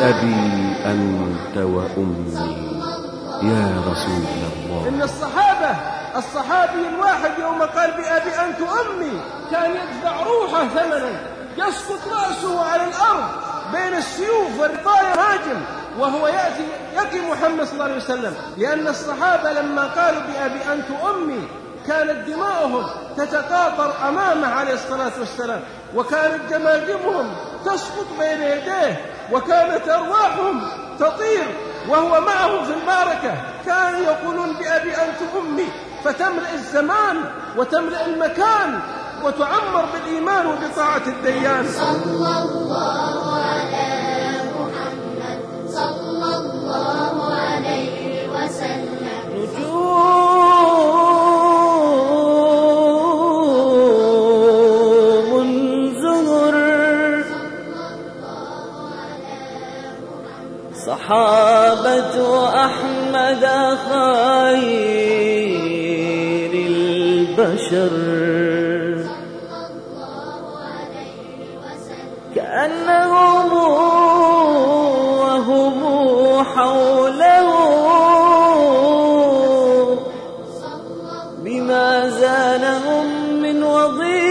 بأبي أنت وأمي. يا رسول الله. إن الصحابة الصحابي الواحد يوم قال بأبي أنت أمي كان يدفع روحه ثمنا يسقط رأسه على الأرض بين السيوف والرطايا راجم وهو يأتي يأتي محمد صلى الله عليه وسلم. لأن الصحابة لما قالوا بأبي أنت أمي كانت دماؤهم تتقاطر أمامه عليه الصلاة والسلام وكانت جماجمهم تسقط بين يديه وكانت أرواحهم تطير وهو معه في المعركة. كانوا يقولون بأبي أنت أمي فتملأ الزمان وتملأ المكان وتعمر بالإيمان وبطاعة الديان. صلى الله صحابة أحمد خير البشر. كأنهم وهم حوله. بما زالهم من وضيع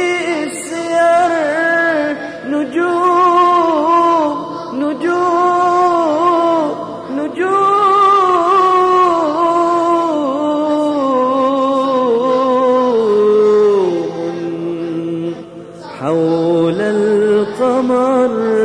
على القمر.